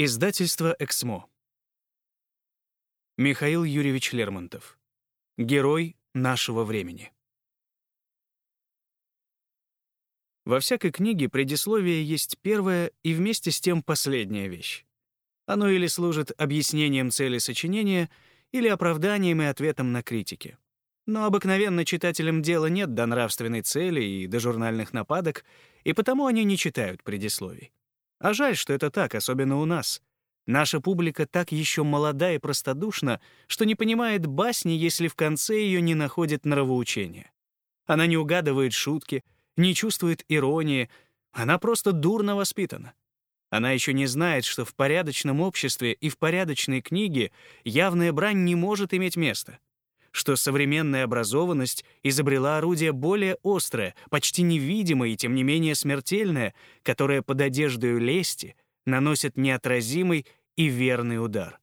Издательство «Эксмо». Михаил Юрьевич Лермонтов. Герой нашего времени. Во всякой книге предисловие есть первая и вместе с тем последняя вещь. Оно или служит объяснением цели сочинения, или оправданием и ответом на критики. Но обыкновенно читателям дела нет до нравственной цели и до журнальных нападок, и потому они не читают предисловий. А жаль, что это так, особенно у нас. Наша публика так еще молода и простодушна, что не понимает басни, если в конце ее не находит нравоучения. Она не угадывает шутки, не чувствует иронии, она просто дурно воспитана. Она еще не знает, что в порядочном обществе и в порядочной книге явная брань не может иметь места — что современная образованность изобрела орудие более острое, почти невидимое и тем не менее смертельное, которое под одеждой лести наносит неотразимый и верный удар.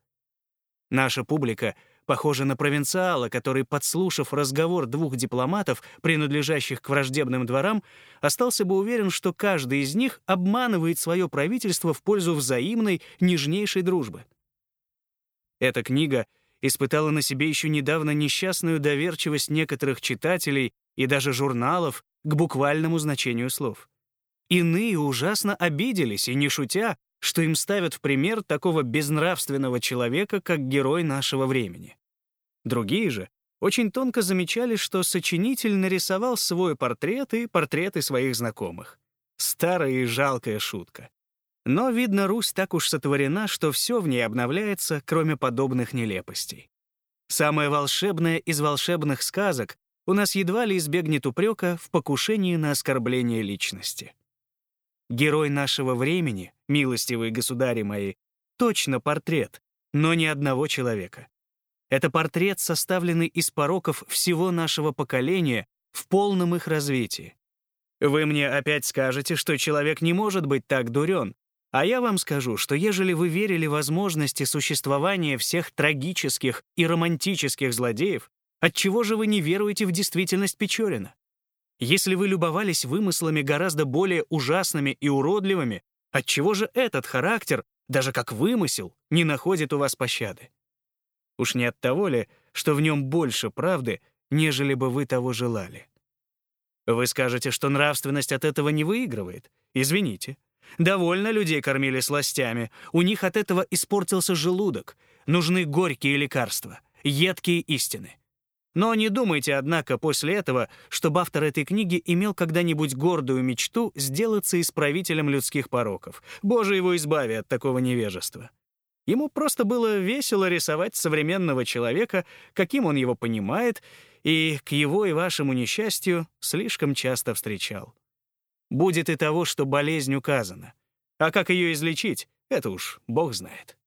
Наша публика похожа на провинциала, который, подслушав разговор двух дипломатов, принадлежащих к враждебным дворам, остался бы уверен, что каждый из них обманывает свое правительство в пользу взаимной, нежнейшей дружбы. Эта книга — испытала на себе еще недавно несчастную доверчивость некоторых читателей и даже журналов к буквальному значению слов. Иные ужасно обиделись, и не шутя, что им ставят в пример такого безнравственного человека, как герой нашего времени. Другие же очень тонко замечали, что сочинитель нарисовал свой портрет и портреты своих знакомых. Старая и жалкая шутка. Но, видно, Русь так уж сотворена, что все в ней обновляется, кроме подобных нелепостей. Самое волшебное из волшебных сказок у нас едва ли избегнет упрека в покушении на оскорбление личности. Герой нашего времени, милостивые государи мои, точно портрет, но не одного человека. Это портрет, составленный из пороков всего нашего поколения в полном их развитии. Вы мне опять скажете, что человек не может быть так дурен, а я вам скажу, что ежели вы верили возможности существования всех трагических и романтических злодеев, отчего же вы не веруете в действительность Печорина? Если вы любовались вымыслами гораздо более ужасными и уродливыми, отчего же этот характер, даже как вымысел, не находит у вас пощады? Уж не от того ли, что в нем больше правды, нежели бы вы того желали? Вы скажете, что нравственность от этого не выигрывает. Извините. Довольно людей кормили сластями. У них от этого испортился желудок. Нужны горькие лекарства, едкие истины. Но не думайте, однако, после этого, чтобы автор этой книги имел когда-нибудь гордую мечту сделаться исправителем людских пороков. Боже его избави от такого невежества. Ему просто было весело рисовать современного человека, каким он его понимает, и, к его и вашему несчастью, слишком часто встречал. Будет и того, что болезнь указана. А как ее излечить, это уж Бог знает.